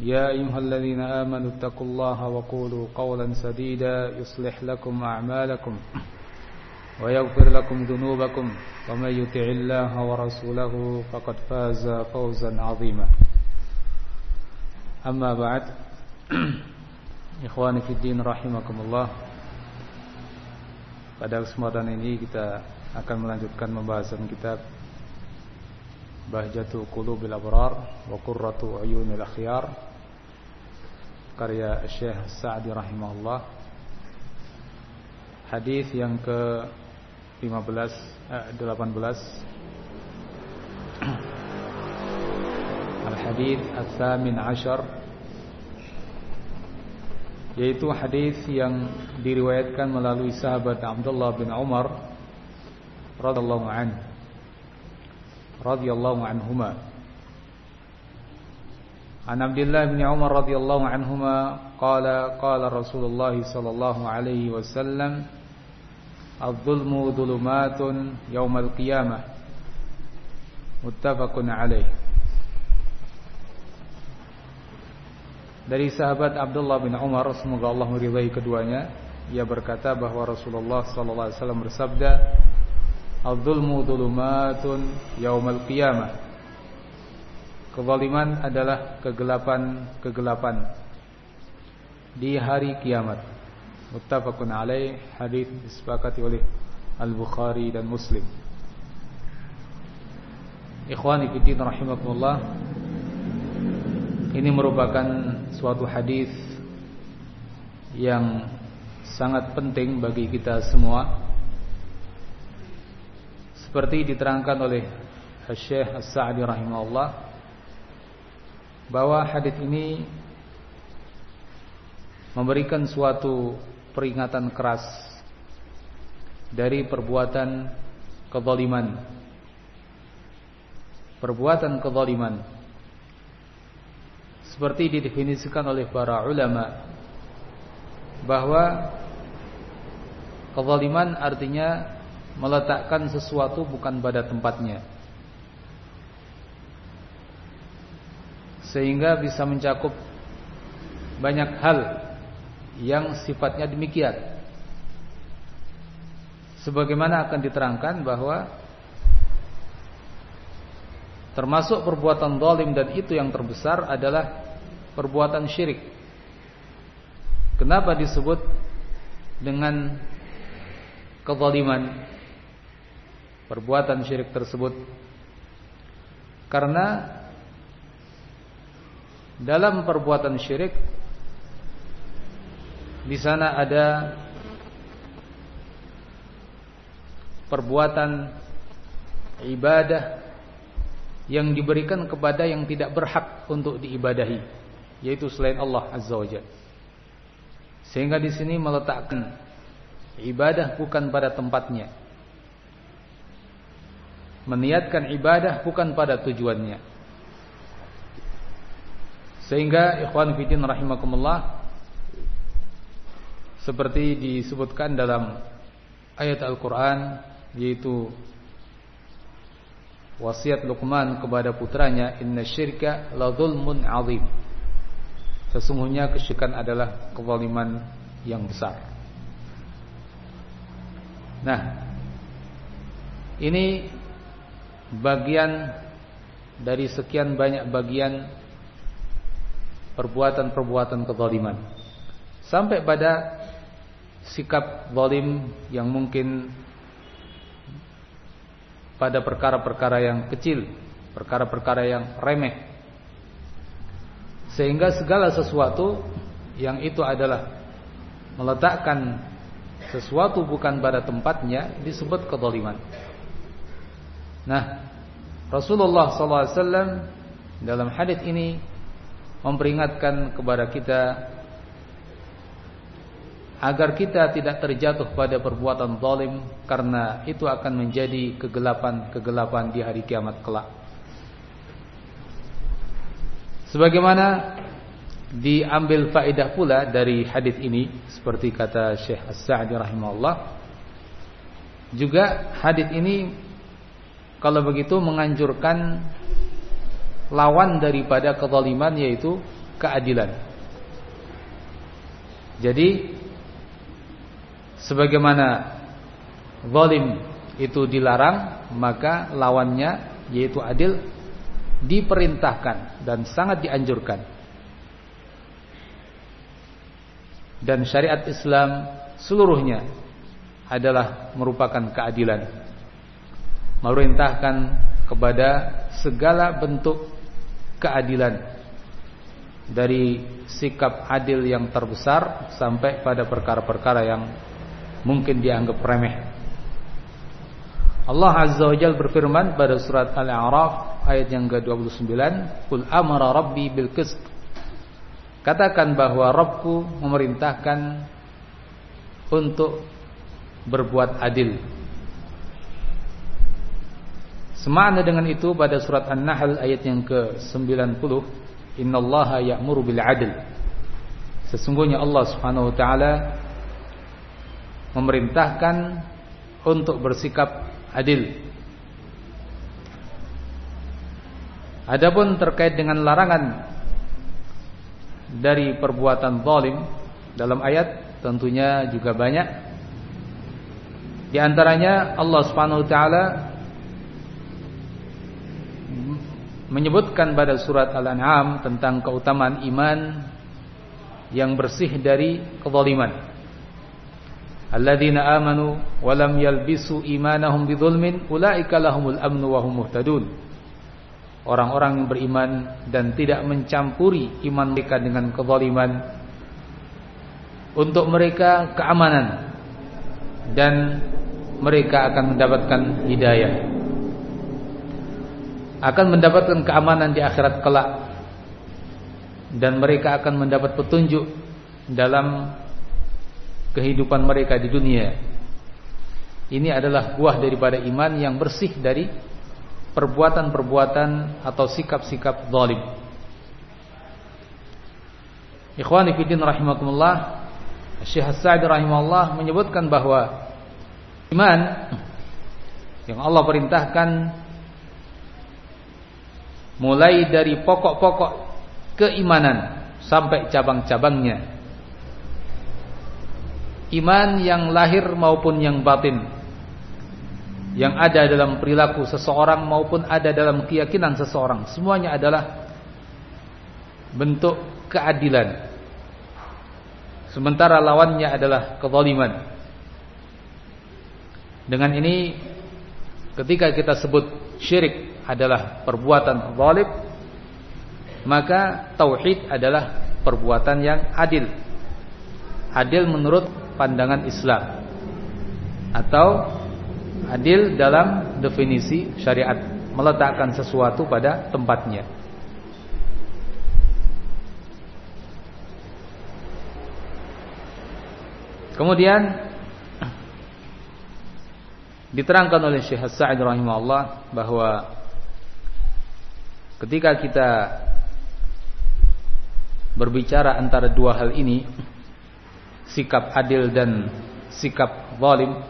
يا أيها الذين آمنوا اتقوا الله وقولوا قولا سديدا يصلح لكم أعمالكم ويغفر لكم ذنوبكم ومن يطع الله ورسوله فقد فاز فوزا عظيما. أما بعد إخواني في الدين رحمكم الله Pada kesempatan ini kita akan melanjutkan pembahasan kitab Bahjatu Qulubil Abrar wa Qurratu Uyunil Akhyar. Karya Syekh Sa'di rahimahullah. Hadis yang ke 15 eh, 18 Al-Hadis Al-Thamin Ashar. Yaitu hadis yang diriwayatkan melalui sahabat Abdullah bin Umar radhiyallahu anhu radhiyallahu anhuma. An Abdullah bin Umar radhiyallahu anhuma qala qala Rasulullah sallallahu alaihi wasallam Adh-dhulmu dhulumatun yaumal qiyamah. Muttafaqun alaih. Dari sahabat Abdullah bin Umar semoga Allah meridai keduanya. Ia berkata bahwa Rasulullah sallallahu alaihi wasallam bersabda Al-zulmu dhulumatun yaumal qiyamah. Kezaliman adalah kegelapan-kegelapan di hari kiamat. Muttafaqun alaih hadis disepakati oleh Al-Bukhari dan Muslim. Ikhwani fillah rahimakumullah Ini merupakan suatu hadis yang sangat penting bagi kita semua seperti diterangkan oleh Syekh As-Sa'di rahimahullah bahwa hadis ini memberikan suatu peringatan keras dari perbuatan kezaliman. Perbuatan kezaliman. Seperti didefinisikan oleh para ulama bahwa kezaliman artinya meletakkan sesuatu bukan pada tempatnya. Sehingga bisa mencakup banyak hal yang sifatnya demikian. Sebagaimana akan diterangkan bahwa termasuk perbuatan zalim dan itu yang terbesar adalah perbuatan syirik. Kenapa disebut dengan kezaliman perbuatan syirik tersebut? Karena dalam perbuatan syirik di sana ada perbuatan ibadah yang diberikan kepada yang tidak berhak untuk diibadahi yaitu selain Allah Azza wa Jalla. Sehingga di sini meletakkan ibadah bukan pada tempatnya. Meniatkan ibadah bukan pada tujuannya. Sehingga ikhwan fillah rahimakumullah seperti disebutkan dalam ayat Al-Qur'an yaitu wasiat Luqman kepada putranya inna syirka la zulmun azim Sesungguhnya kesyirikan adalah kezaliman yang besar. Nah, ini bagian dari sekian banyak bagian perbuatan-perbuatan kezaliman sampai pada sikap zalim yang mungkin pada perkara-perkara yang kecil, perkara-perkara yang remeh. Sehingga segala sesuatu yang itu adalah meletakkan sesuatu bukan pada tempatnya disebut kezaliman. Nah, Rasulullah SAW dalam hadis ini memperingatkan kepada kita agar kita tidak terjatuh pada perbuatan zalim karena itu akan menjadi kegelapan-kegelapan di hari kiamat kelak. Sebagaimana diambil faedah pula dari hadis ini seperti kata Syekh As-Sa'di rahimahullah juga hadis ini kalau begitu menganjurkan lawan daripada kezaliman yaitu keadilan. Jadi sebagaimana zalim itu dilarang, maka lawannya yaitu adil diperintahkan dan sangat dianjurkan. Dan syariat Islam seluruhnya adalah merupakan keadilan. Merintahkan kepada segala bentuk keadilan dari sikap adil yang terbesar sampai pada perkara-perkara yang mungkin dianggap remeh. Allah Azza wa Jalla berfirman pada surat Al-A'raf ayat yang ke-29, "Qul amara rabbi bil qist." Katakan bahwa Rabbku memerintahkan untuk berbuat adil. Semakna dengan itu pada surat An-Nahl ayat yang ke-90, "Innallaha ya'muru bil 'adl." Sesungguhnya Allah Subhanahu wa taala memerintahkan untuk bersikap adil. Adapun terkait dengan larangan dari perbuatan zalim dalam ayat tentunya juga banyak. Di antaranya Allah Subhanahu wa taala menyebutkan pada surat Al-An'am tentang keutamaan iman yang bersih dari kezaliman. Alladzina amanu wa lam yalbisu imanahum bidzulmin ulaika lahumul amnu wa hum muhtadun. Orang-orang yang beriman dan tidak mencampuri iman mereka dengan kezaliman untuk mereka keamanan dan mereka akan mendapatkan hidayah akan mendapatkan keamanan di akhirat kelak dan mereka akan mendapat petunjuk dalam kehidupan mereka di dunia. Ini adalah buah daripada iman yang bersih dari perbuatan-perbuatan atau sikap-sikap zalim. Ikhwani fillah rahimakumullah, Syekh As-Sa'di rahimahullah menyebutkan bahwa iman yang Allah perintahkan mulai dari pokok-pokok keimanan sampai cabang-cabangnya. Iman yang lahir maupun yang batin. Yang ada dalam perilaku seseorang maupun ada dalam keyakinan seseorang. Semuanya adalah bentuk keadilan. Sementara lawannya adalah kezaliman. Dengan ini ketika kita sebut syirik adalah perbuatan zalim maka tauhid adalah perbuatan yang adil adil menurut pandangan Islam atau adil dalam definisi syariat meletakkan sesuatu pada tempatnya. Kemudian diterangkan oleh Syekh Sa'id rahimahullah bahwa ketika kita berbicara antara dua hal ini sikap adil dan sikap zalim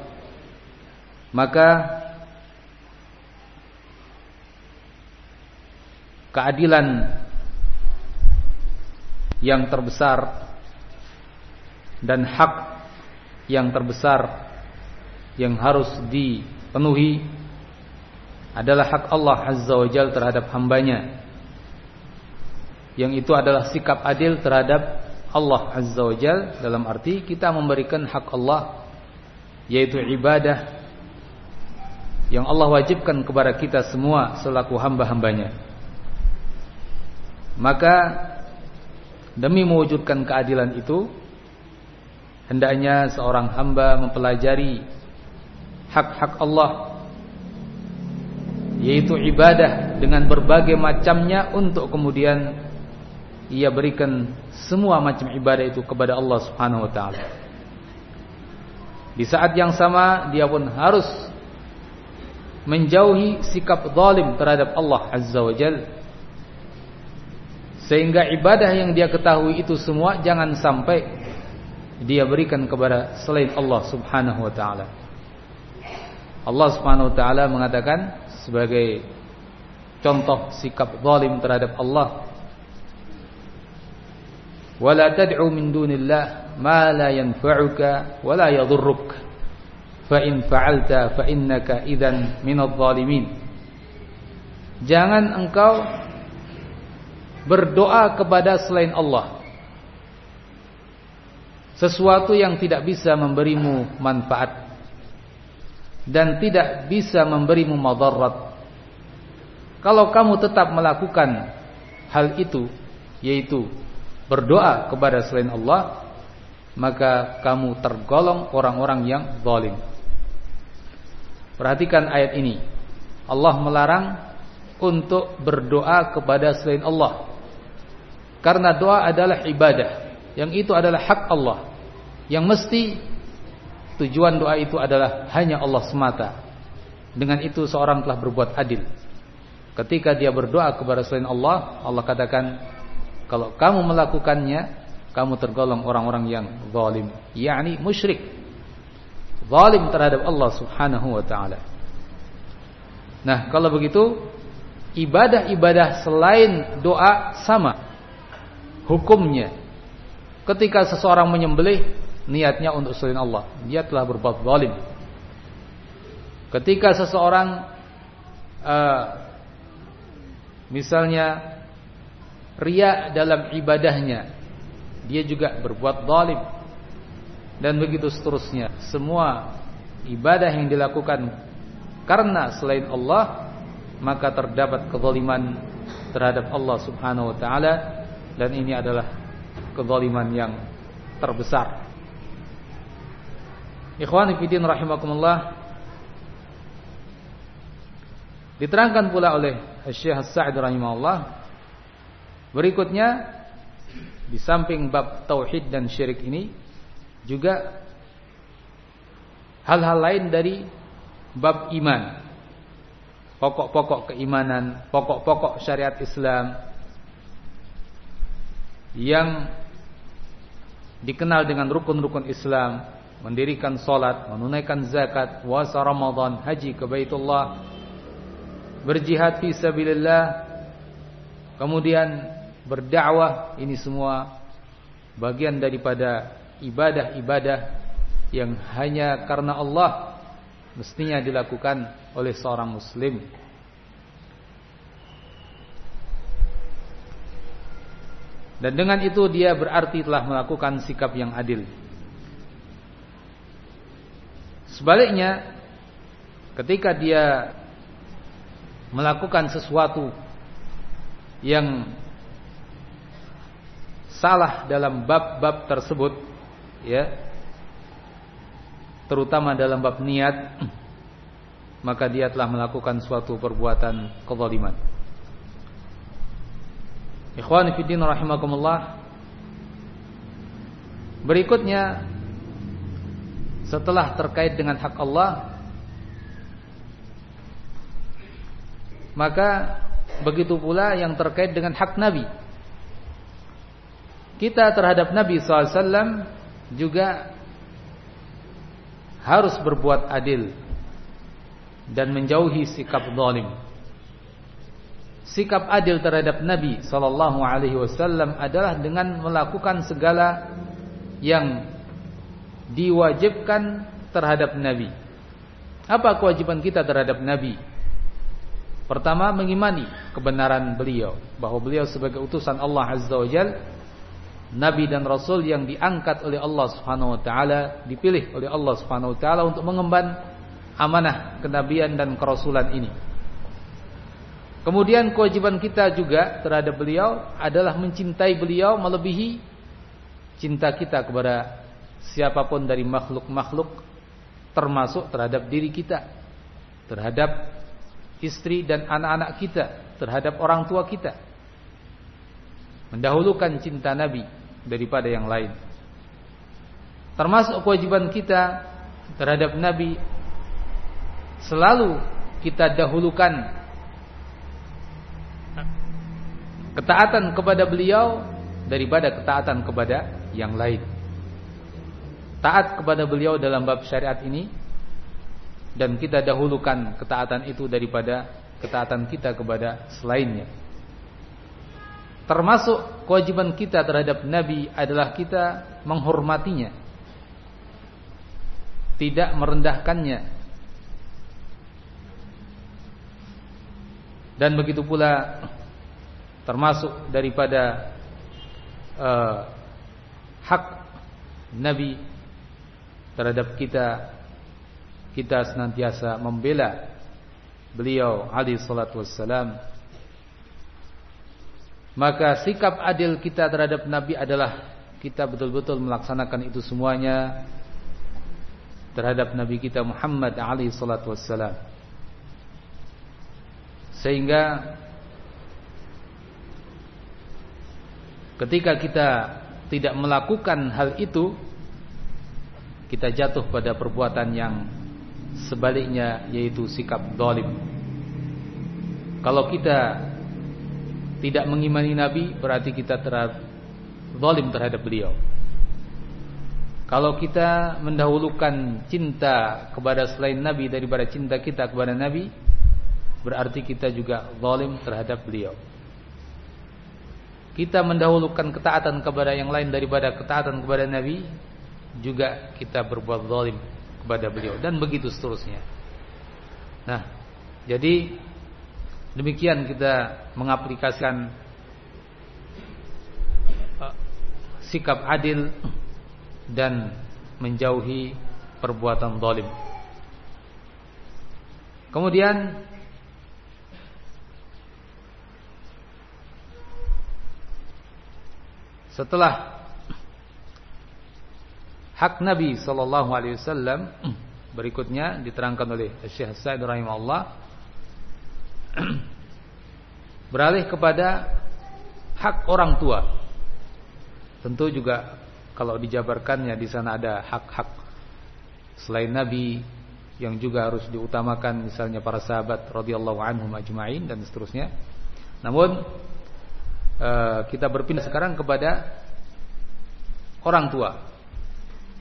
maka keadilan yang terbesar dan hak yang terbesar yang harus dipenuhi adalah hak Allah Azza wa Jalla terhadap hambanya yang itu adalah sikap adil terhadap Allah Azza wa Jal dalam arti kita memberikan hak Allah yaitu ibadah yang Allah wajibkan kepada kita semua selaku hamba-hambanya. Maka demi mewujudkan keadilan itu hendaknya seorang hamba mempelajari hak-hak Allah yaitu ibadah dengan berbagai macamnya untuk kemudian ia berikan semua macam ibadah itu kepada Allah Subhanahu wa taala. Di saat yang sama dia pun harus menjauhi sikap zalim terhadap Allah Azza wa Jalla sehingga ibadah yang dia ketahui itu semua jangan sampai dia berikan kepada selain Allah Subhanahu wa taala. Allah Subhanahu wa taala mengatakan sebagai contoh sikap zalim terhadap Allah. Wala tad'u min dunillah ma la yanfa'uka wa la yadhurruk. Fa in fa'alta fa innaka idzan minadh dhalimin jangan engkau berdoa kepada selain Allah. Sesuatu yang tidak bisa memberimu manfaat dan tidak bisa memberimu madarat. Kalau kamu tetap melakukan hal itu yaitu berdoa kepada selain Allah maka kamu tergolong orang-orang yang zalim. Perhatikan ayat ini. Allah melarang untuk berdoa kepada selain Allah. Karena doa adalah ibadah, yang itu adalah hak Allah. Yang mesti tujuan doa itu adalah hanya Allah semata. Dengan itu seorang telah berbuat adil. Ketika dia berdoa kepada selain Allah, Allah katakan, kalau kamu melakukannya, kamu tergolong orang-orang yang zalim, yakni musyrik. Zalim terhadap Allah Subhanahu wa taala. Nah, kalau begitu ibadah-ibadah selain doa sama hukumnya ketika seseorang menyembelih niatnya untuk selain Allah. Dia telah berbuat zalim. Ketika seseorang uh, misalnya ria dalam ibadahnya dia juga berbuat zalim. Dan begitu seterusnya. Semua ibadah yang dilakukan karena selain Allah maka terdapat kezaliman terhadap Allah Subhanahu wa taala. Dan ini adalah kezaliman yang terbesar. Ikhwan fillah rahimakumullah. Diterangkan pula oleh Syekh As-Sa'd rahimahullah berikutnya di samping bab tauhid dan syirik ini juga hal-hal lain dari bab iman. Pokok-pokok keimanan, pokok-pokok syariat Islam yang dikenal dengan rukun-rukun Islam, mendirikan solat, menunaikan zakat, puasa Ramadan, haji ke Baitullah, berjihad fi sabilillah, kemudian berdakwah, ini semua bagian daripada ibadah-ibadah yang hanya karena Allah mestinya dilakukan oleh seorang muslim. Dan dengan itu dia berarti telah melakukan sikap yang adil. Sebaliknya, ketika dia melakukan sesuatu yang salah dalam bab-bab tersebut, ya, terutama dalam bab niat, maka dia telah melakukan suatu perbuatan kezaliman. Ikhwan rahimakumullah. Berikutnya setelah terkait dengan hak Allah maka begitu pula yang terkait dengan hak Nabi. Kita terhadap Nabi SAW juga harus berbuat adil dan menjauhi sikap zalim sikap adil terhadap Nabi wasallam adalah dengan melakukan segala yang diwajibkan terhadap Nabi. Apa kewajiban kita terhadap Nabi? Pertama mengimani kebenaran beliau bahwa beliau sebagai utusan Allah Azza wa Jal nabi dan rasul yang diangkat oleh Allah Subhanahu wa taala, dipilih oleh Allah Subhanahu wa taala untuk mengemban amanah kenabian dan kerasulan ini. Kemudian kewajiban kita juga terhadap beliau adalah mencintai beliau melebihi cinta kita kepada siapa pun dari makhluk-makhluk termasuk terhadap diri kita, terhadap istri dan anak-anak kita, terhadap orang tua kita. Mendahulukan cinta Nabi daripada yang lain. Termasuk kewajiban kita terhadap Nabi selalu kita dahulukan ketaatan kepada beliau daripada ketaatan kepada yang lain. Taat kepada beliau dalam bab syariat ini dan kita dahulukan ketaatan itu daripada ketaatan kita kepada selainnya. Termasuk kewajiban kita terhadap Nabi adalah kita menghormatinya. Tidak merendahkannya. Dan begitu pula termasuk daripada uh, hak Nabi terhadap kita kita senantiasa membela beliau alaihi salatu maka sikap adil kita terhadap nabi adalah kita betul-betul melaksanakan itu semuanya terhadap nabi kita Muhammad alaihi salatu sehingga ketika kita tidak melakukan hal itu kita jatuh pada perbuatan yang sebaliknya yaitu sikap zalim. Kalau kita tidak mengimani Nabi berarti kita terhadap zalim terhadap beliau. Kalau kita mendahulukan cinta kepada selain Nabi daripada cinta kita kepada Nabi berarti kita juga zalim terhadap beliau. Kita mendahulukan ketaatan kepada yang lain daripada ketaatan kepada Nabi juga kita berbuat zalim kepada beliau dan begitu seterusnya. Nah, jadi demikian kita mengaplikasikan uh, sikap adil dan menjauhi perbuatan zalim. Kemudian setelah hak Nabi sallallahu alaihi wasallam berikutnya diterangkan oleh Syekh Sa'id rahimahullah beralih kepada hak orang tua. Tentu juga kalau dijabarkannya di sana ada hak-hak selain Nabi yang juga harus diutamakan misalnya para sahabat radhiyallahu anhum ajma'in dan seterusnya. Namun eh, kita berpindah sekarang kepada orang tua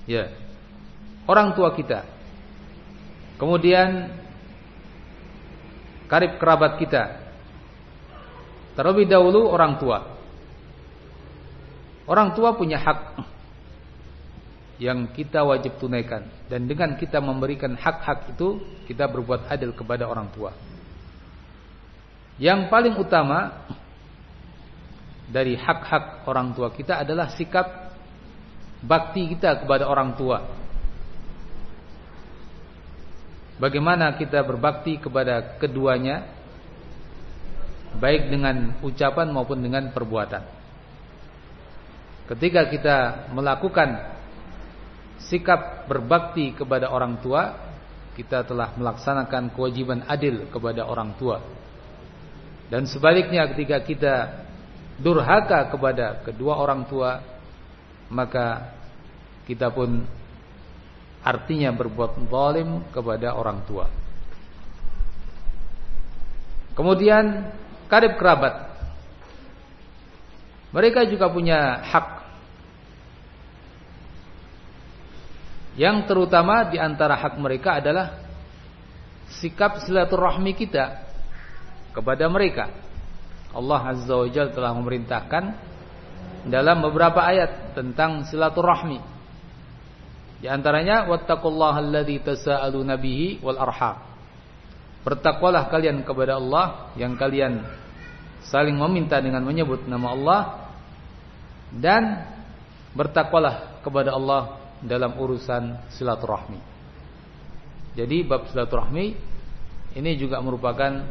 Ya. Orang tua kita. Kemudian karib kerabat kita. Terlebih dahulu orang tua. Orang tua punya hak yang kita wajib tunaikan dan dengan kita memberikan hak-hak itu kita berbuat adil kepada orang tua. Yang paling utama dari hak-hak orang tua kita adalah sikap bakti kita kepada orang tua. Bagaimana kita berbakti kepada keduanya baik dengan ucapan maupun dengan perbuatan. Ketika kita melakukan sikap berbakti kepada orang tua, kita telah melaksanakan kewajiban adil kepada orang tua. Dan sebaliknya ketika kita durhaka kepada kedua orang tua, maka kita pun artinya berbuat zalim kepada orang tua. Kemudian karib kerabat. Mereka juga punya hak. Yang terutama di antara hak mereka adalah sikap silaturahmi kita kepada mereka. Allah Azza wa Jalla telah memerintahkan dalam beberapa ayat tentang silaturahmi. Di antaranya wattaqullaha alladzi tasaaluna bihi wal arham. Bertakwalah kalian kepada Allah yang kalian saling meminta dengan menyebut nama Allah dan bertakwalah kepada Allah dalam urusan silaturahmi. Jadi bab silaturahmi ini juga merupakan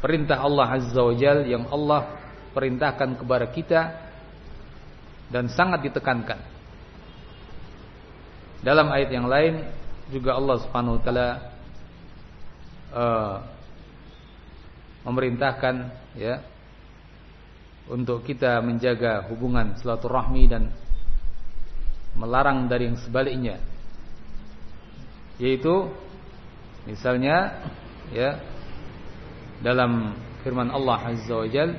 perintah Allah Azza wa Jal yang Allah perintahkan kepada kita dan sangat ditekankan. Dalam ayat yang lain juga Allah Subhanahu wa taala uh, memerintahkan ya untuk kita menjaga hubungan silaturahmi dan melarang dari yang sebaliknya yaitu misalnya ya dalam firman Allah Azza wa Jal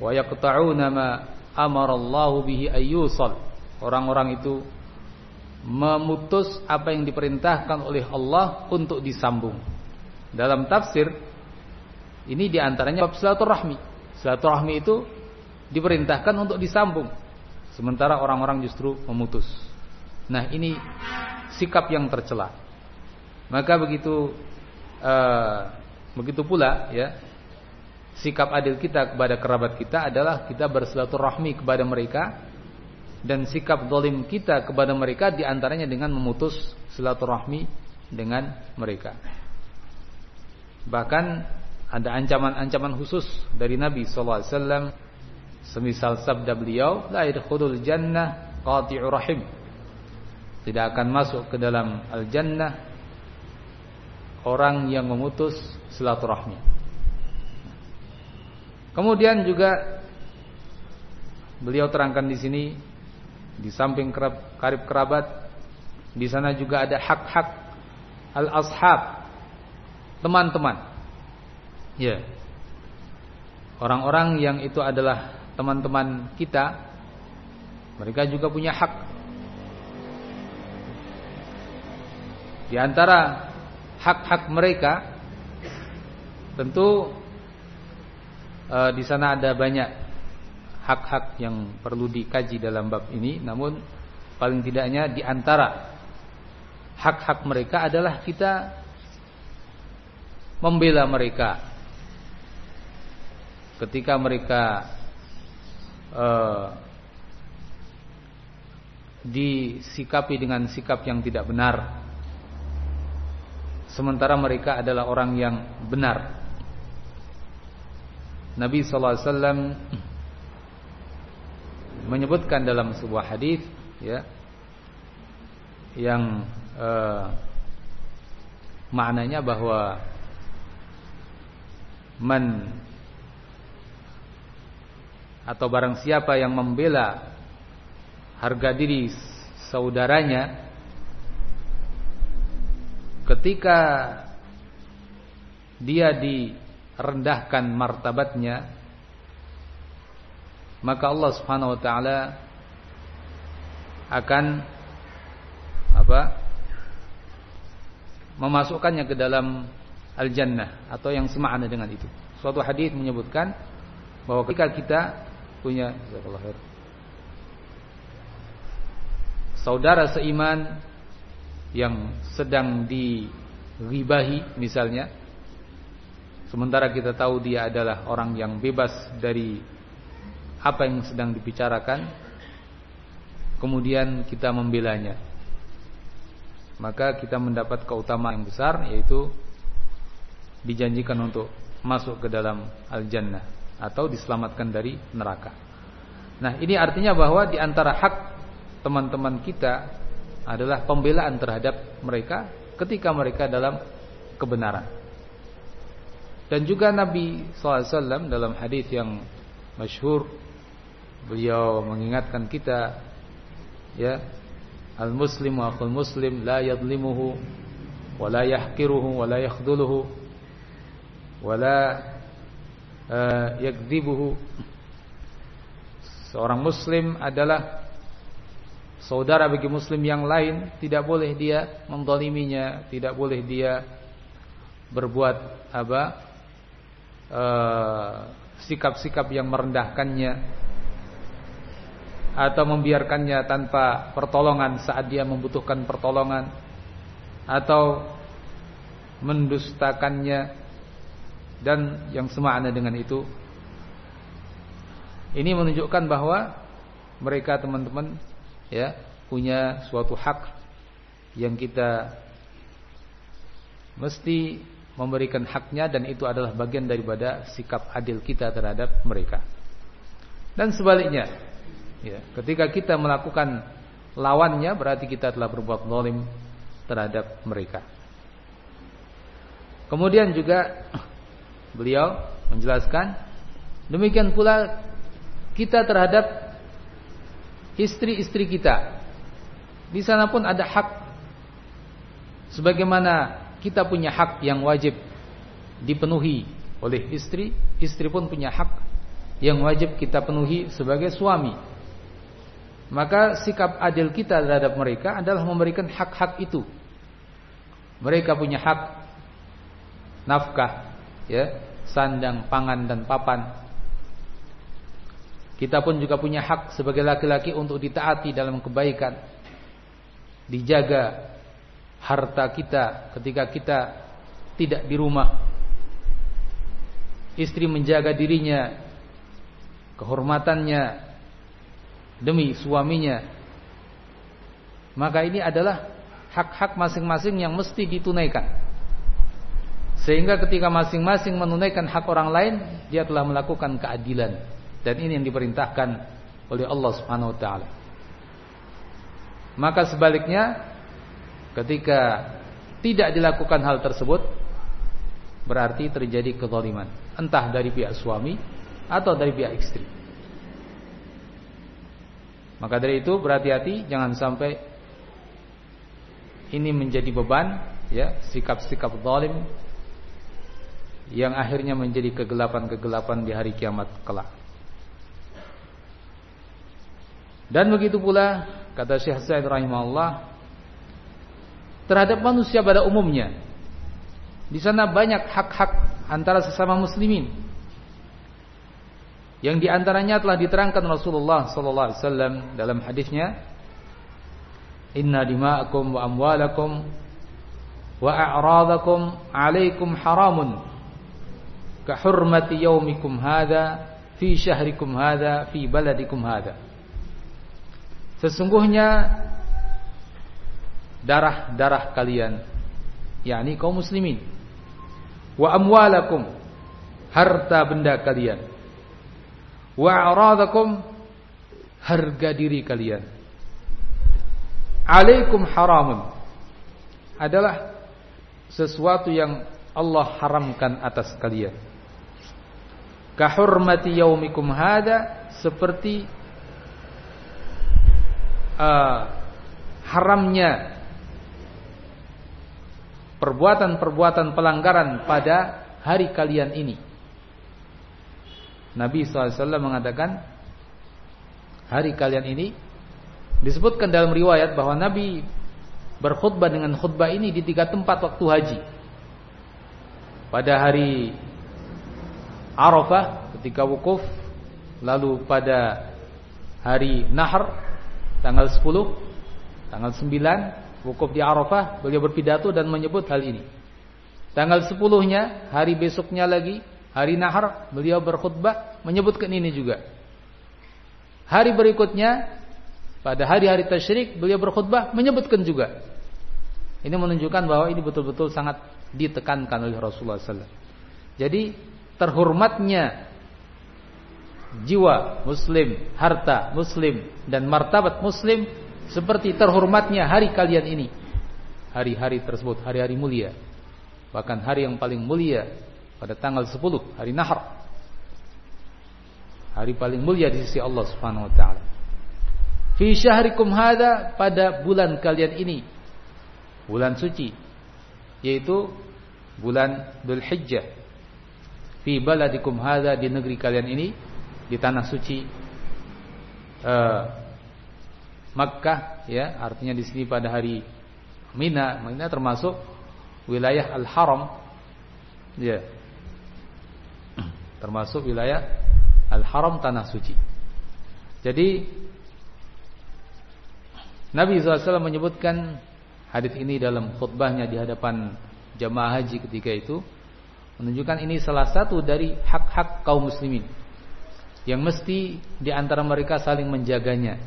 wa yaqta'una ma amara Allah bihi ayyusal orang-orang itu memutus apa yang diperintahkan oleh Allah untuk disambung. Dalam tafsir ini di antaranya bab silaturahmi. Silaturahmi itu diperintahkan untuk disambung, sementara orang-orang justru memutus. Nah ini sikap yang tercela. Maka begitu uh, begitu pula ya sikap adil kita kepada kerabat kita adalah kita bersilaturahmi kepada mereka dan sikap dolim kita kepada mereka di antaranya dengan memutus silaturahmi dengan mereka. Bahkan ada ancaman-ancaman khusus dari Nabi SAW semisal sabda beliau la yadkhulul jannah qati'u rahim tidak akan masuk ke dalam al-jannah orang yang memutus silaturahmi. Kemudian juga beliau terangkan di sini di samping kerab, karib kerabat, di sana juga ada hak-hak al-ashab, teman-teman. Ya. Orang-orang yang itu adalah teman-teman kita, mereka juga punya hak. Di antara hak-hak mereka tentu e, di sana ada banyak hak-hak yang perlu dikaji dalam bab ini. Namun paling tidaknya di antara hak-hak mereka adalah kita membela mereka. Ketika mereka uh, disikapi dengan sikap yang tidak benar sementara mereka adalah orang yang benar. Nabi sallallahu alaihi wasallam menyebutkan dalam sebuah hadis ya yang eh, maknanya bahwa man atau barang siapa yang membela harga diri saudaranya ketika dia direndahkan martabatnya maka Allah Subhanahu wa taala akan apa? memasukkannya ke dalam al-jannah atau yang semakna dengan itu. Suatu hadis menyebutkan bahwa ketika kita punya saudara seiman yang sedang diribahi misalnya sementara kita tahu dia adalah orang yang bebas dari apa yang sedang dibicarakan kemudian kita membelanya maka kita mendapat keutamaan yang besar yaitu dijanjikan untuk masuk ke dalam al-jannah atau diselamatkan dari neraka. Nah, ini artinya bahwa di antara hak teman-teman kita adalah pembelaan terhadap mereka ketika mereka dalam kebenaran. Dan juga Nabi SAW dalam hadis yang masyhur Beliau mengingatkan kita ya al-muslim wa akhul muslim la yadlimuhu wa la yahqiruhu wa la yakhdhuluhu wa la uh, Seorang muslim adalah saudara bagi muslim yang lain, tidak boleh dia mendoliminya, tidak boleh dia berbuat apa eh, sikap-sikap uh, yang merendahkannya atau membiarkannya tanpa pertolongan saat dia membutuhkan pertolongan atau mendustakannya dan yang semakna dengan itu. Ini menunjukkan bahwa mereka teman-teman ya punya suatu hak yang kita mesti memberikan haknya dan itu adalah bagian daripada sikap adil kita terhadap mereka. Dan sebaliknya, ya, ketika kita melakukan lawannya berarti kita telah berbuat zalim terhadap mereka. Kemudian juga beliau menjelaskan demikian pula kita terhadap istri-istri kita. Di sana pun ada hak sebagaimana kita punya hak yang wajib dipenuhi oleh istri, istri pun punya hak yang wajib kita penuhi sebagai suami. Maka sikap adil kita terhadap mereka adalah memberikan hak-hak itu. Mereka punya hak nafkah, ya, sandang, pangan dan papan kita pun juga punya hak sebagai laki-laki untuk ditaati dalam kebaikan. Dijaga harta kita ketika kita tidak di rumah. Istri menjaga dirinya, kehormatannya demi suaminya. Maka ini adalah hak-hak masing-masing yang mesti ditunaikan. Sehingga ketika masing-masing menunaikan hak orang lain, dia telah melakukan keadilan. Dan ini yang diperintahkan oleh Allah Subhanahu wa taala. Maka sebaliknya ketika tidak dilakukan hal tersebut berarti terjadi kezaliman, entah dari pihak suami atau dari pihak istri. Maka dari itu berhati-hati jangan sampai ini menjadi beban ya, sikap-sikap zalim yang akhirnya menjadi kegelapan-kegelapan di hari kiamat kelak. Dan begitu pula kata Syekh Sa'id rahimahullah terhadap manusia pada umumnya. Di sana banyak hak-hak antara sesama muslimin. Yang di antaranya telah diterangkan Rasulullah sallallahu alaihi wasallam dalam hadisnya Inna dima'akum wa amwalakum wa a'radakum 'alaikum haramun ka hurmati yaumikum hadha fi syahrikum hadha fi baladikum hadha Sesungguhnya darah-darah kalian yakni kaum muslimin wa amwalakum harta benda kalian wa aradakum harga diri kalian. Alaikum haramun adalah sesuatu yang Allah haramkan atas kalian. Kahurmati yaumikum hada seperti uh, haramnya perbuatan-perbuatan pelanggaran pada hari kalian ini. Nabi SAW mengatakan hari kalian ini disebutkan dalam riwayat bahwa Nabi berkhutbah dengan khutbah ini di tiga tempat waktu haji. Pada hari Arafah ketika wukuf, lalu pada hari Nahr tanggal 10, tanggal 9 wukuf di Arafah, beliau berpidato dan menyebut hal ini. Tanggal 10-nya, hari besoknya lagi, hari Nahar, beliau berkhutbah menyebutkan ini juga. Hari berikutnya, pada hari-hari tasyrik, beliau berkhutbah menyebutkan juga. Ini menunjukkan bahwa ini betul-betul sangat ditekankan oleh Rasulullah SAW. Jadi terhormatnya jiwa muslim, harta muslim dan martabat muslim seperti terhormatnya hari kalian ini. Hari-hari tersebut hari-hari mulia. Bahkan hari yang paling mulia pada tanggal 10 hari Nahar. Hari paling mulia di sisi Allah Subhanahu wa taala. Fi syahrikum hada pada bulan kalian ini. Bulan suci yaitu bulan Dzulhijjah. Fi baladikum hada di negeri kalian ini di tanah suci uh, Makkah ya artinya di sini pada hari Mina. Mina termasuk wilayah Al-Haram ya. Termasuk wilayah Al-Haram tanah suci. Jadi Nabi SAW menyebutkan hadis ini dalam khutbahnya di hadapan jamaah haji ketika itu menunjukkan ini salah satu dari hak-hak kaum muslimin yang mesti di antara mereka saling menjaganya.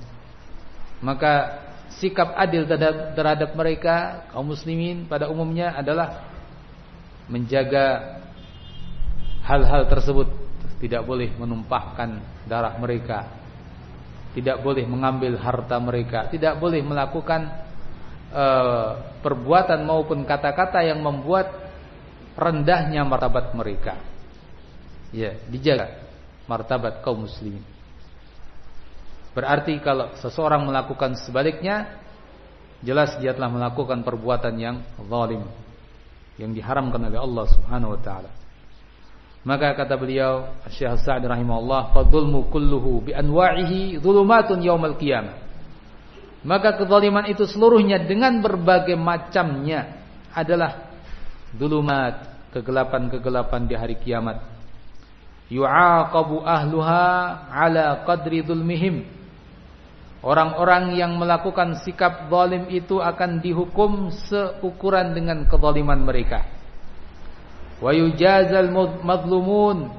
Maka sikap adil terhadap, terhadap mereka kaum muslimin pada umumnya adalah menjaga hal-hal tersebut. Tidak boleh menumpahkan darah mereka. Tidak boleh mengambil harta mereka. Tidak boleh melakukan uh, perbuatan maupun kata-kata yang membuat rendahnya martabat mereka. Ya dijaga martabat kaum muslimin berarti kalau seseorang melakukan sebaliknya jelas dia telah melakukan perbuatan yang zalim yang diharamkan oleh Allah Subhanahu wa taala. Maka kata beliau Syekh Sa'di rahimahullah, "Fadzulmu kulluhu bi anwa'ihi dzulumatun yaumal qiyamah." Maka kezaliman itu seluruhnya dengan berbagai macamnya adalah dzulumat, kegelapan-kegelapan di hari kiamat. Yu'aqabu ahluha ala qadri dzulmihim Orang-orang yang melakukan sikap zalim itu akan dihukum seukuran dengan kezaliman mereka. Wa yujazal madlumun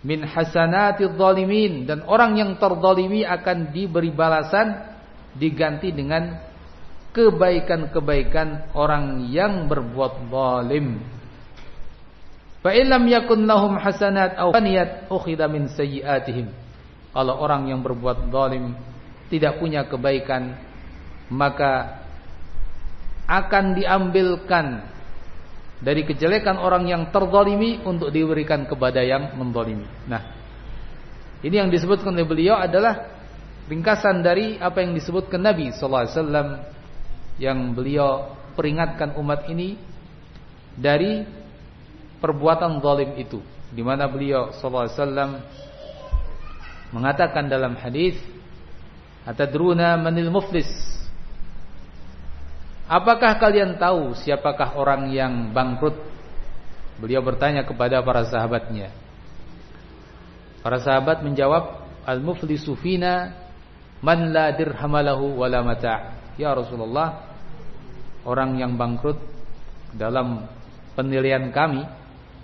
min hasanati zalimin dan orang yang terzalimi akan diberi balasan diganti dengan kebaikan-kebaikan orang yang berbuat zalim. Fa illam yakun lahum hasanat aw faniyat ukhidha min. Kalau orang yang berbuat zalim tidak punya kebaikan, maka akan diambilkan dari kejelekan orang yang terzalimi untuk diberikan kepada yang menzalimi. Nah, ini yang disebutkan oleh beliau adalah ringkasan dari apa yang disebutkan Nabi sallallahu alaihi wasallam yang beliau peringatkan umat ini dari perbuatan zalim itu di mana beliau sallallahu alaihi wasallam mengatakan dalam hadis atadruna manil muflis Apakah kalian tahu siapakah orang yang bangkrut? Beliau bertanya kepada para sahabatnya. Para sahabat menjawab, Al-muflisu fina man la dirhamalahu wala mata'. Ya Rasulullah, orang yang bangkrut dalam penilaian kami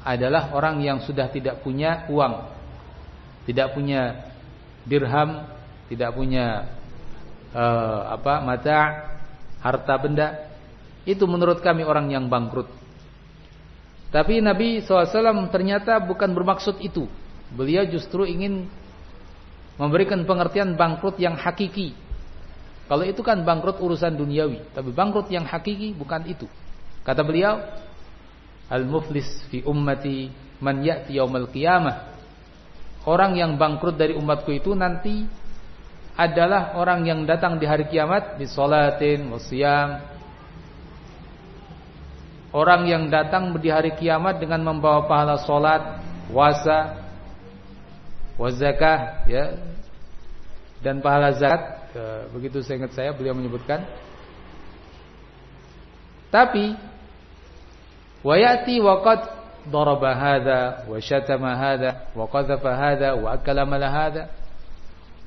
adalah orang yang sudah tidak punya uang, tidak punya dirham, tidak punya uh, apa mata, harta benda, itu menurut kami orang yang bangkrut. Tapi Nabi SAW ternyata bukan bermaksud itu. Beliau justru ingin memberikan pengertian bangkrut yang hakiki. Kalau itu kan bangkrut urusan duniawi, tapi bangkrut yang hakiki bukan itu. Kata beliau, al-muflis fi ummati man ya'ti yaumal qiyamah. Orang yang bangkrut dari umatku itu nanti adalah orang yang datang di hari kiamat di salatin wasyam orang yang datang di hari kiamat dengan membawa pahala salat puasa wazakah ya dan pahala zakat. Begitu saya ingat saya beliau menyebutkan. Tapi hadha wa syatama hadha wa qadhafa hadha wa akala mala hadha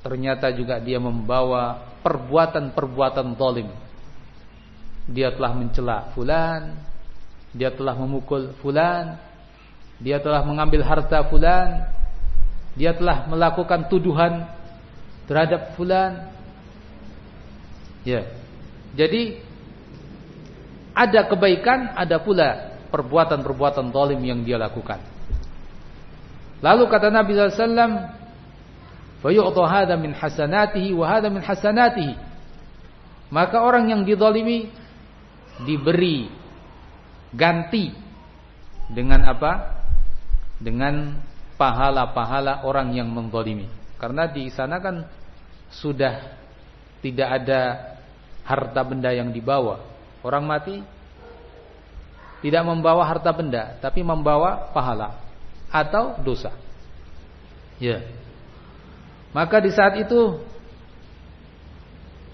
ternyata juga dia membawa perbuatan-perbuatan zalim. Dia telah mencela fulan dia telah memukul fulan dia telah mengambil harta fulan dia telah melakukan tuduhan terhadap fulan. Ya. Jadi ada kebaikan ada pula perbuatan-perbuatan zalim yang dia lakukan. Lalu kata Nabi "Fayu'ta hadha min hasanatihi wa hadha min hasanatihi." Maka orang yang dizalimi diberi ganti dengan apa? Dengan pahala-pahala orang yang menzalimi. Karena di sana kan sudah tidak ada harta benda yang dibawa. Orang mati tidak membawa harta benda, tapi membawa pahala atau dosa. Ya. Maka di saat itu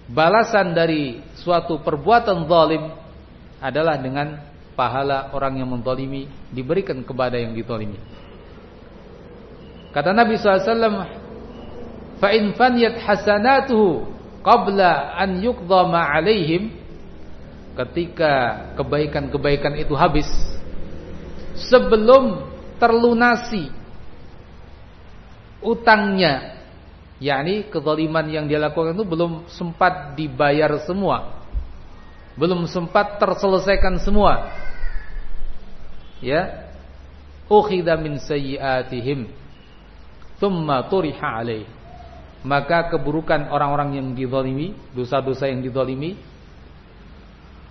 balasan dari suatu perbuatan zalim adalah dengan pahala orang yang menzalimi diberikan kepada yang dizalimi. Kata Nabi SAW, "Fa in faniyat hasanatuhu qabla an yuqdha ma 'alaihim ketika kebaikan-kebaikan itu habis sebelum terlunasi utangnya yakni kezaliman yang dia lakukan itu belum sempat dibayar semua belum sempat terselesaikan semua ya. Ukhidha min sayyiatihim thumma turiha alaih. Maka keburukan orang-orang yang dizalimi dosa-dosa yang dizalimi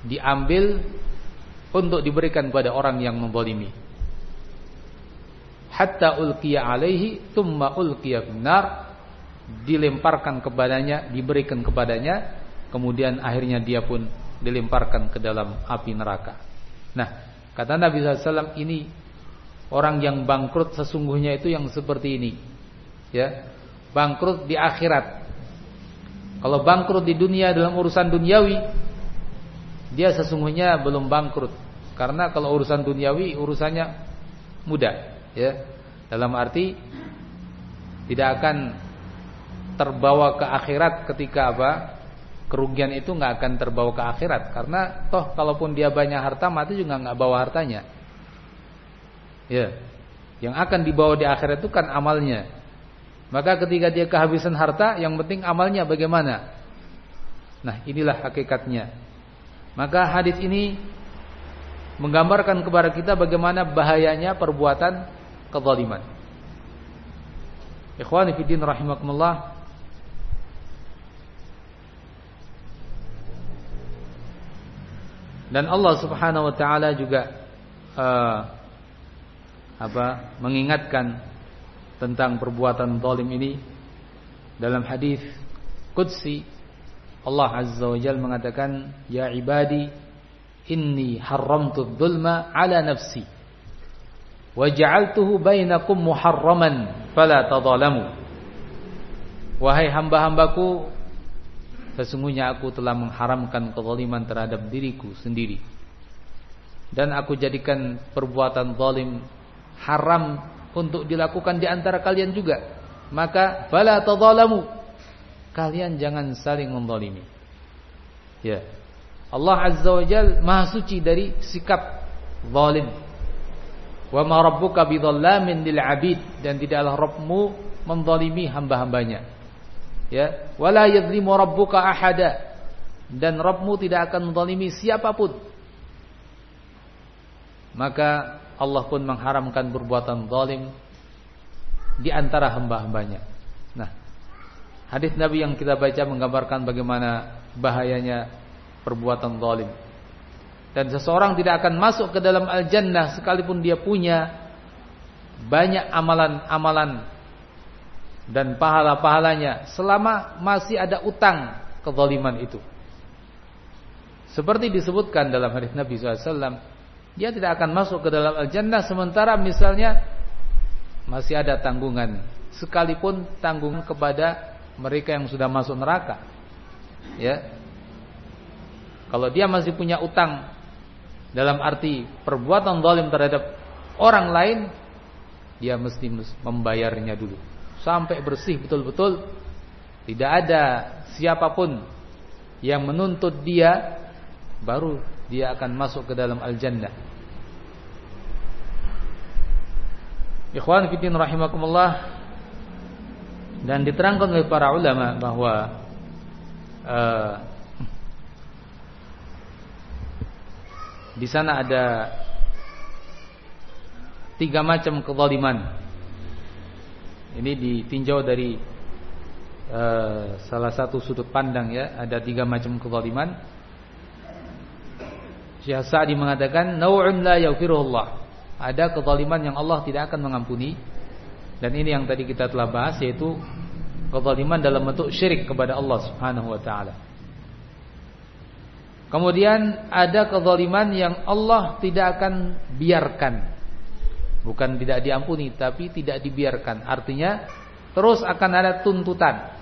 diambil untuk diberikan kepada orang yang membolimi. Hatta ulqiya alaihi thumma ulqiya finnar dilemparkan kepadanya, diberikan kepadanya, kemudian akhirnya dia pun dilemparkan ke dalam api neraka. Nah, kata Nabi SAW ini orang yang bangkrut sesungguhnya itu yang seperti ini. Ya. Bangkrut di akhirat. Kalau bangkrut di dunia dalam urusan duniawi, dia sesungguhnya belum bangkrut. Karena kalau urusan duniawi urusannya mudah ya. Dalam arti tidak akan terbawa ke akhirat ketika apa? Kerugian itu nggak akan terbawa ke akhirat. Karena toh kalaupun dia banyak harta mati juga nggak bawa hartanya. Ya. Yang akan dibawa di akhirat itu kan amalnya. Maka ketika dia kehabisan harta yang penting amalnya bagaimana? Nah inilah hakikatnya maka hadis ini menggambarkan kepada kita bagaimana bahayanya perbuatan kezaliman. Ikhwani fiddin rahimakumullah. Dan Allah Subhanahu wa taala juga uh, apa? mengingatkan tentang perbuatan zalim ini dalam hadis qudsi Allah Azza wa Jalla mengatakan, "Ya ibadi, inni haramtu dzulma ala nafsi wa ja'altuhu bainakum muharraman fala tadhalamu." Wahai hamba-hambaku, sesungguhnya aku telah mengharamkan kezaliman terhadap diriku sendiri. Dan aku jadikan perbuatan zalim haram untuk dilakukan di antara kalian juga. Maka fala tadhalamu kalian jangan saling menzalimi. Ya. Allah Azza wa Jal Maha suci dari sikap zalim. Wa ma rabbuka bidhallamin lil 'abid dan tidaklah Rabbmu menzalimi hamba-hambanya. Ya, wala yadhlimu rabbuka ahada dan Rabbmu tidak akan menzalimi siapa pun. Maka Allah pun mengharamkan perbuatan zalim di antara hamba-hambanya. Hadis Nabi yang kita baca menggambarkan bagaimana bahayanya perbuatan zalim. Dan seseorang tidak akan masuk ke dalam al-jannah sekalipun dia punya banyak amalan-amalan dan pahala-pahalanya selama masih ada utang kezaliman itu. Seperti disebutkan dalam hadis Nabi SAW, dia tidak akan masuk ke dalam al-jannah sementara misalnya masih ada tanggungan, sekalipun tanggungan kepada mereka yang sudah masuk neraka. Ya. Kalau dia masih punya utang dalam arti perbuatan zalim terhadap orang lain, dia mesti membayarnya dulu sampai bersih betul-betul. Tidak ada siapa pun yang menuntut dia baru dia akan masuk ke dalam al-jannah. Ikhwan fillah rahimakumullah dan diterangkan oleh para ulama bahwa uh, di sana ada tiga macam kezaliman. Ini ditinjau dari uh, salah satu sudut pandang ya, ada tiga macam kezaliman. Syekh Sa'di mengatakan nau'un la yaghfirullah. Ada kezaliman yang Allah tidak akan mengampuni dan ini yang tadi kita telah bahas yaitu kezaliman dalam bentuk syirik kepada Allah Subhanahu wa taala. Kemudian ada kezaliman yang Allah tidak akan biarkan. Bukan tidak diampuni tapi tidak dibiarkan. Artinya terus akan ada tuntutan.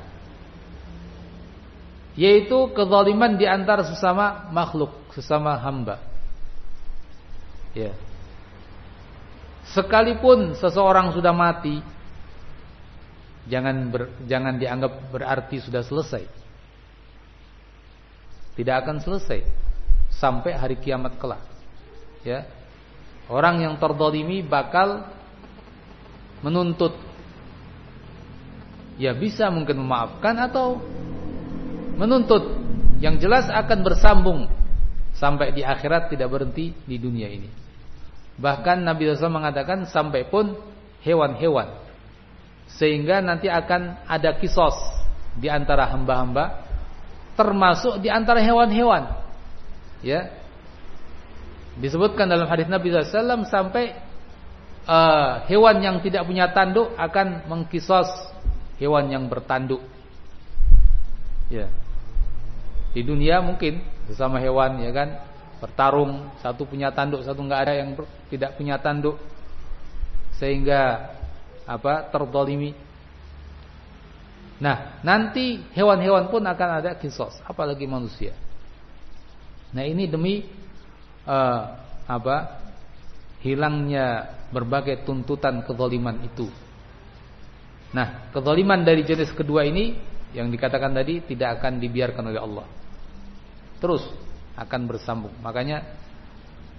Yaitu kezaliman di antara sesama makhluk, sesama hamba. Ya. Sekalipun seseorang sudah mati, jangan ber, jangan dianggap berarti sudah selesai. Tidak akan selesai. sampai hari kiamat kelak. Ya. Orang yang terdolimi bakal menuntut ya bisa mungkin memaafkan atau menuntut yang jelas akan bersambung sampai di akhirat tidak berhenti di dunia ini. Bahkan Nabi SAW mengatakan sampai pun hewan-hewan sehingga nanti akan ada kisos di antara hamba-hamba termasuk di antara hewan-hewan. Ya. Disebutkan dalam hadis Nabi SAW sampai uh, hewan yang tidak punya tanduk akan mengkisos hewan yang bertanduk. Ya. Di dunia mungkin bersama hewan ya kan bertarung satu punya tanduk satu enggak ada yang tidak punya tanduk sehingga apa terdolimi Nah, nanti hewan-hewan pun akan ada kisos, apalagi manusia. Nah, ini demi uh, apa? Hilangnya berbagai tuntutan kezaliman itu. Nah, kezaliman dari jenis kedua ini yang dikatakan tadi tidak akan dibiarkan oleh Allah. Terus akan bersambung. Makanya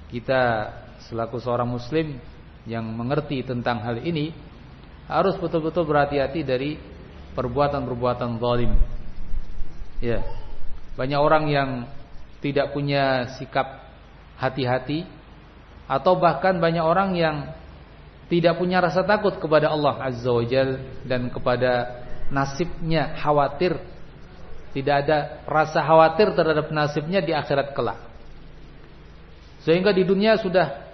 kita selaku seorang muslim yang mengerti tentang hal ini harus betul-betul berhati-hati dari perbuatan-perbuatan zalim. Ya. Banyak orang yang tidak punya sikap hati-hati atau bahkan banyak orang yang tidak punya rasa takut kepada Allah Azza wa Jal dan kepada nasibnya khawatir tidak ada rasa khawatir terhadap nasibnya di akhirat kelak. Sehingga di dunia sudah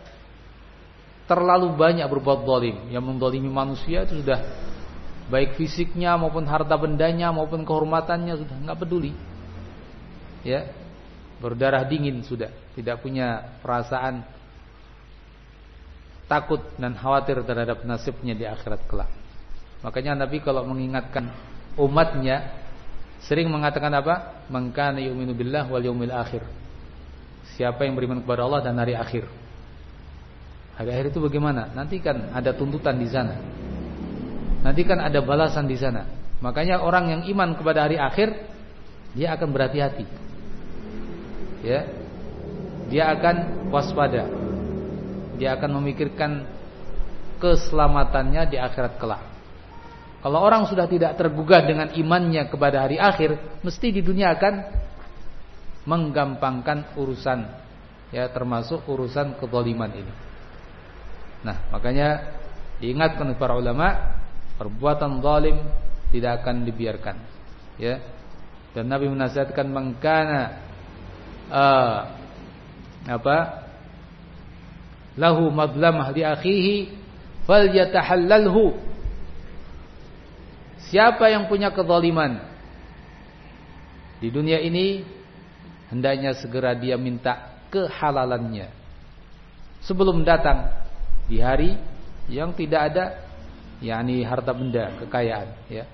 terlalu banyak berbuat zalim, yang mendolimi manusia itu sudah baik fisiknya maupun harta bendanya maupun kehormatannya sudah nggak peduli. Ya berdarah dingin sudah tidak punya perasaan takut dan khawatir terhadap nasibnya di akhirat kelak. Makanya Nabi kalau mengingatkan umatnya sering mengatakan apa? Mengkana yu'minu billah wal yaumil akhir. Siapa yang beriman kepada Allah dan hari akhir hari akhir itu bagaimana nanti kan ada tuntutan di sana Nanti kan ada balasan di sana. Makanya orang yang iman kepada hari akhir dia akan berhati-hati. Ya. Dia akan waspada. Dia akan memikirkan keselamatannya di akhirat kelak. Kalau orang sudah tidak tergugah dengan imannya kepada hari akhir, mesti di dunia akan menggampangkan urusan ya termasuk urusan kezaliman ini. Nah, makanya diingatkan para ulama perbuatan zalim tidak akan dibiarkan ya. Dan Nabi menasihatkan mengkana uh, apa lahu madlamah li akhihi falyatahallalhu. Siapa yang punya kezaliman di dunia ini hendaknya segera dia minta kehalalannya. Sebelum datang di hari yang tidak ada yakni harta benda, kekayaan, ya.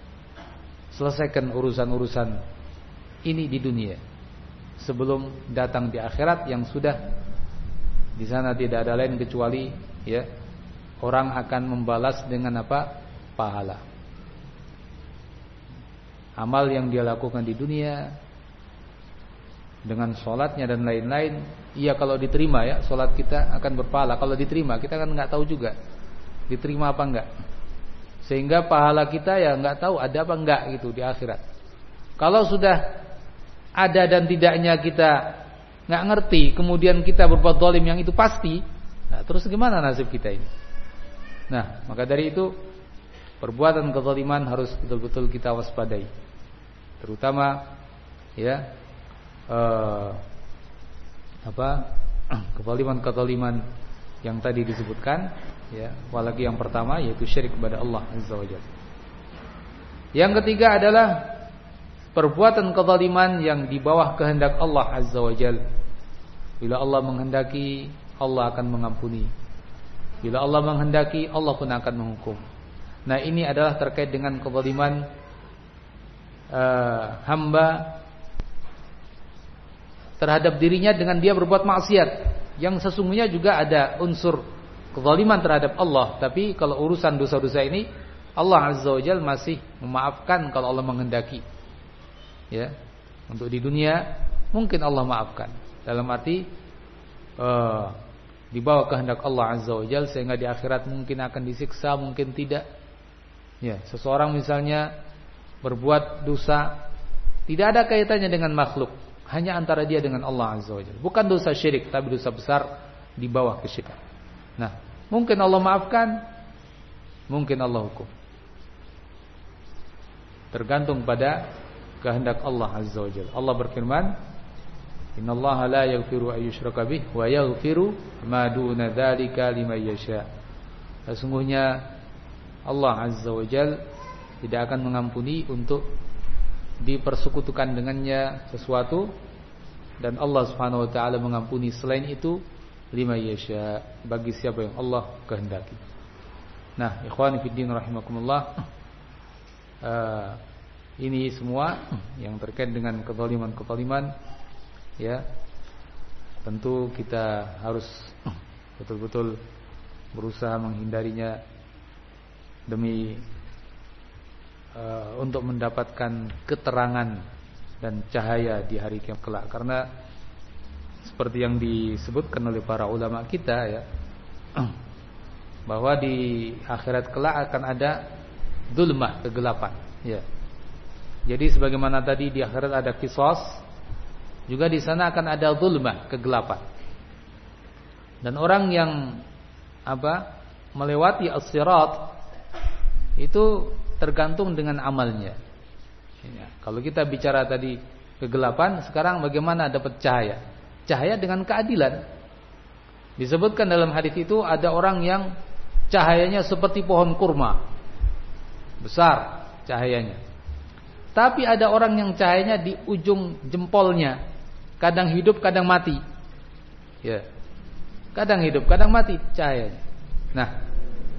Selesaikan urusan-urusan ini di dunia sebelum datang di akhirat yang sudah di sana tidak ada lain kecuali ya orang akan membalas dengan apa? pahala. Amal yang dia lakukan di dunia dengan sholatnya dan lain-lain, iya kalau diterima ya sholat kita akan berpahala. Kalau diterima kita kan nggak tahu juga diterima apa enggak. Sehingga pahala kita ya nggak tahu ada apa enggak gitu di akhirat. Kalau sudah ada dan tidaknya kita nggak ngerti, kemudian kita berbuat dolim yang itu pasti, nah terus gimana nasib kita ini? Nah, maka dari itu perbuatan kezaliman harus betul-betul kita waspadai. Terutama ya eh, apa kezaliman-kezaliman yang tadi disebutkan ya apalagi yang pertama yaitu syirik kepada Allah azza wajalla yang ketiga adalah perbuatan kezaliman yang di bawah kehendak Allah azza wajalla bila Allah menghendaki Allah akan mengampuni. Bila Allah menghendaki Allah pun akan menghukum. Nah ini adalah terkait dengan kezaliman uh, hamba terhadap dirinya dengan dia berbuat maksiat yang sesungguhnya juga ada unsur kezaliman terhadap Allah, tapi kalau urusan dosa-dosa ini Allah Azza wa Jalla masih memaafkan kalau Allah menghendaki. Ya. Untuk di dunia mungkin Allah maafkan. dalam arti uh, di kehendak Allah Azza wa Jalla sehingga di akhirat mungkin akan disiksa, mungkin tidak. Ya, seseorang misalnya berbuat dosa tidak ada kaitannya dengan makhluk, hanya antara dia dengan Allah Azza wa Jalla. Bukan dosa syirik, tapi dosa besar di bawah kesyirikan. Nah, mungkin Allah maafkan, mungkin Allah hukum. Tergantung pada kehendak Allah Azza wa Jalla. Allah berfirman, "Innallaha la yaghfiru an yushraka bih wa yaghfiru ma duna dzalika liman yasha." Sesungguhnya Allah Azza wa Jalla tidak akan mengampuni untuk dipersekutukan dengannya sesuatu dan Allah Subhanahu wa taala mengampuni selain itu lima yasha bagi siapa yang Allah kehendaki. Nah, ikhwani fiddin rahimakumullah uh, ini semua yang terkait dengan kezaliman-kezaliman ya. Tentu kita harus betul-betul berusaha menghindarinya demi uh, untuk mendapatkan keterangan dan cahaya di hari kiamat kelak. Karena seperti yang disebutkan oleh para ulama kita ya bahwa di akhirat kelak akan ada dulmah kegelapan ya. Jadi sebagaimana tadi di akhirat ada kisos juga di sana akan ada dulmah kegelapan. Dan orang yang apa melewati as-sirat itu tergantung dengan amalnya ya, kalau kita bicara tadi kegelapan sekarang bagaimana dapat cahaya cahaya dengan keadilan. Disebutkan dalam hadis itu ada orang yang cahayanya seperti pohon kurma. Besar cahayanya. Tapi ada orang yang cahayanya di ujung jempolnya. Kadang hidup, kadang mati. Ya. Kadang hidup, kadang mati cahayanya. Nah,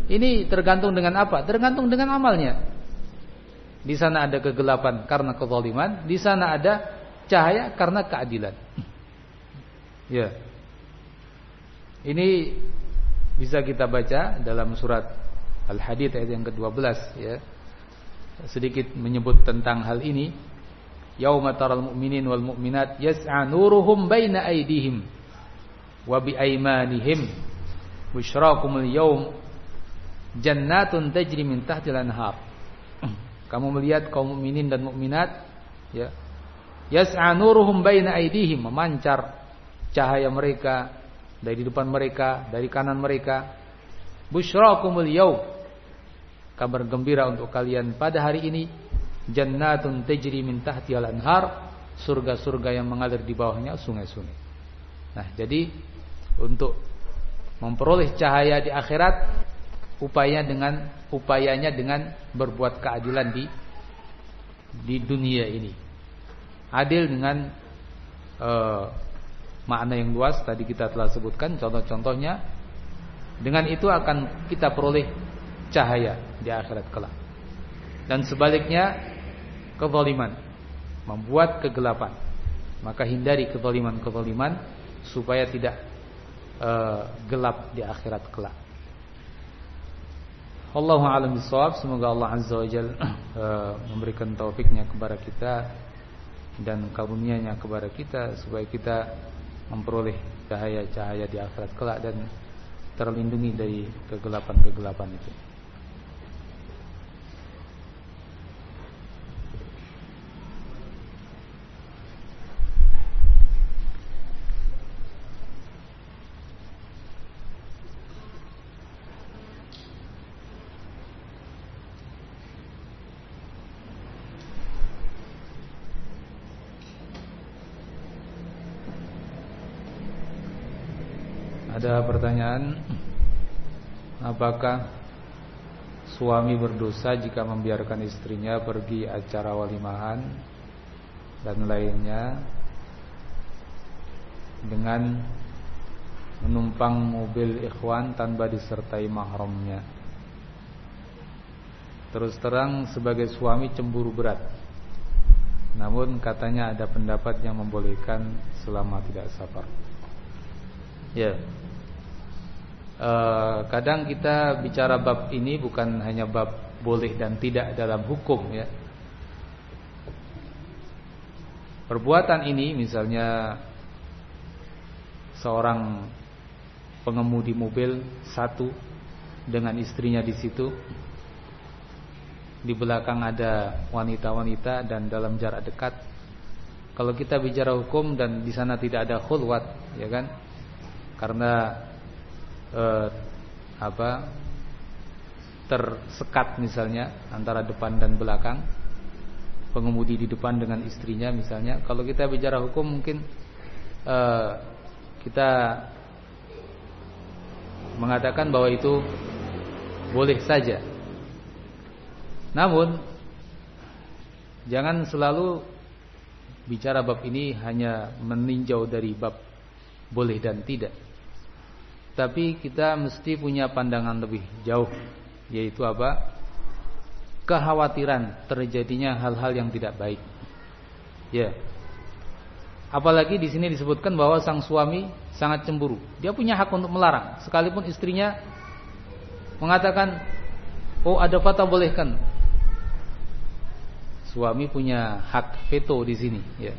ini tergantung dengan apa? Tergantung dengan amalnya. Di sana ada kegelapan karena kezaliman, di sana ada cahaya karena keadilan. Ya. Ini bisa kita baca dalam surat Al-Hadid ayat yang ke-12 ya. Sedikit menyebut tentang hal ini. Yauma taral mu'minin wal mu'minat yas'a nuruhum baina aydihim wa bi aymanihim busyrakumul yaum jannatun tajri min tahtil anhar. Kamu melihat kaum mukminin dan mukminat ya. Yas'a nuruhum baina aydihim memancar cahaya mereka dari depan mereka, dari kanan mereka. Busyrakumul yaum. Kabar gembira untuk kalian pada hari ini jannatun tajri min tahtihal anhar, surga-surga yang mengalir di bawahnya sungai-sungai. Nah, jadi untuk memperoleh cahaya di akhirat upaya dengan upayanya dengan berbuat keadilan di di dunia ini. Adil dengan uh, makna yang luas tadi kita telah sebutkan. Contoh-contohnya dengan itu akan kita peroleh cahaya di akhirat kelak. Dan sebaliknya kezaliman membuat kegelapan. Maka hindari kezaliman-kezaliman supaya tidak uh, gelap di akhirat kelak Allahu a'lam bishawab semoga Allah azza wajalla uh, memberikan taufiknya kepada kita dan karunia-Nya kepada kita supaya kita memperoleh cahaya-cahaya di akhirat kelak dan terlindungi dari kegelapan-kegelapan itu. Ada pertanyaan Apakah Suami berdosa jika membiarkan istrinya Pergi acara walimahan Dan lainnya? Dengan Menumpang mobil ikhwan Tanpa disertai mahramnya. Terus terang sebagai suami cemburu berat. Namun katanya ada pendapat yang membolehkan Selama tidak sabar Ya Eh, kadang kita bicara bab ini bukan hanya bab boleh dan tidak dalam hukum ya. Perbuatan ini misalnya seorang pengemudi mobil satu dengan istrinya di situ. Di belakang ada wanita-wanita dan dalam jarak dekat. Kalau kita bicara hukum dan di sana tidak ada khulwat, ya kan? Karena eh, apa? tersekat misalnya antara depan dan belakang pengemudi di depan dengan istrinya misalnya kalau kita bicara hukum mungkin uh, kita mengatakan bahwa itu boleh saja. Namun jangan selalu bicara bab ini hanya meninjau dari bab boleh dan tidak. Tapi kita mesti punya pandangan lebih jauh yaitu apa? kekhawatiran terjadinya hal-hal yang tidak baik. Ya. Apalagi di sini disebutkan bahwa sang suami sangat cemburu. Dia punya hak untuk melarang sekalipun istrinya mengatakan, "Oh, ada fata bolehkan." Suami punya hak veto di sini, ya.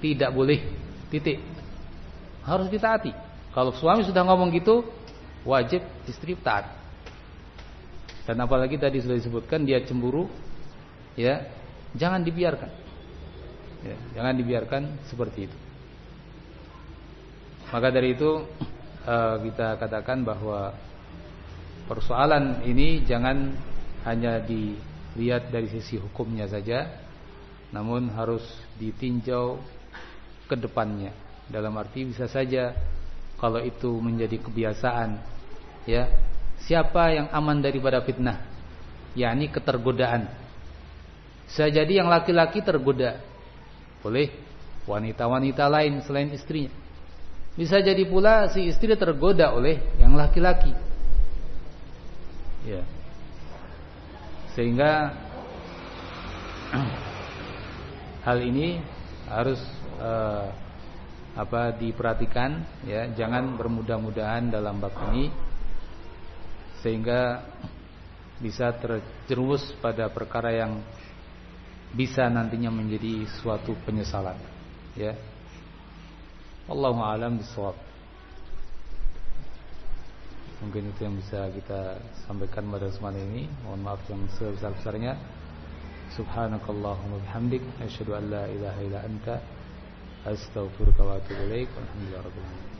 Tidak boleh, titik. Harus ditaati. Kalau suami sudah ngomong gitu, wajib istri taat. Dan apalagi tadi sudah disebutkan dia cemburu, ya, jangan dibiarkan. Ya, jangan dibiarkan seperti itu. Maka dari itu uh, kita katakan bahwa persoalan ini jangan hanya dilihat dari sisi hukumnya saja, namun harus ditinjau ke depannya. Dalam arti bisa saja kalau itu menjadi kebiasaan, ya siapa yang aman daripada fitnah, yakni ketergodaan. Bisa jadi yang laki-laki tergoda oleh wanita-wanita lain selain istrinya. Bisa jadi pula si istri tergoda oleh yang laki-laki. Ya. Sehingga hal ini harus uh, apa diperhatikan ya, jangan bermudah-mudahan dalam bab ini sehingga bisa terjerumus pada perkara yang bisa nantinya menjadi suatu penyesalan ya. Allahu a'lam bishawab Mungkin itu yang bisa kita sampaikan pada kesempatan ini. Mohon maaf yang sebesar-besarnya. Subhanakallahumma bihamdik. Asyhadu an la ilaha illa anta أستغفرك وأتوب إليك والحمد لله رب العالمين.